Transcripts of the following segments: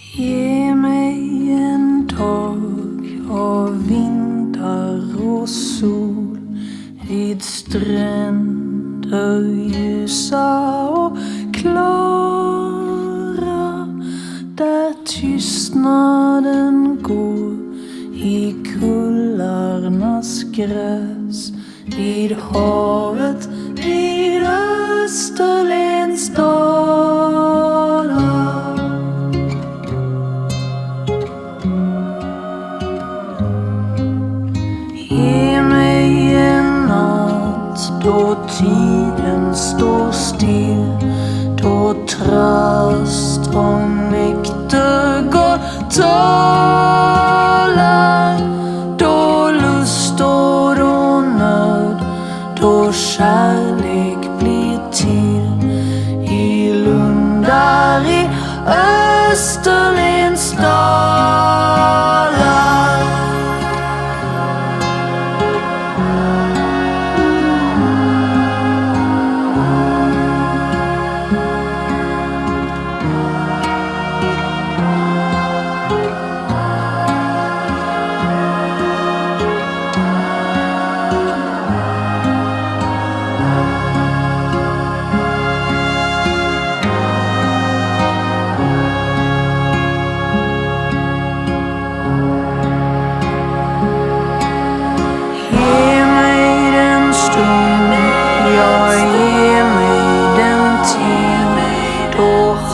Ge mig en dag av vindar och sol. Vid stränder ljusa och klara där tystnaden går. I kullarnas gräs vid havet då tiden står still, då tröst och mäktergård talar, då lust och då nöd, då kärlek blir till. I lundar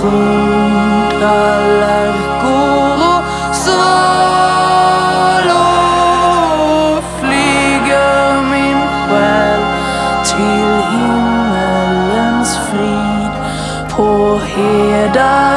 Hundra lärkor och salar flyger min själ till himmelens frid. På die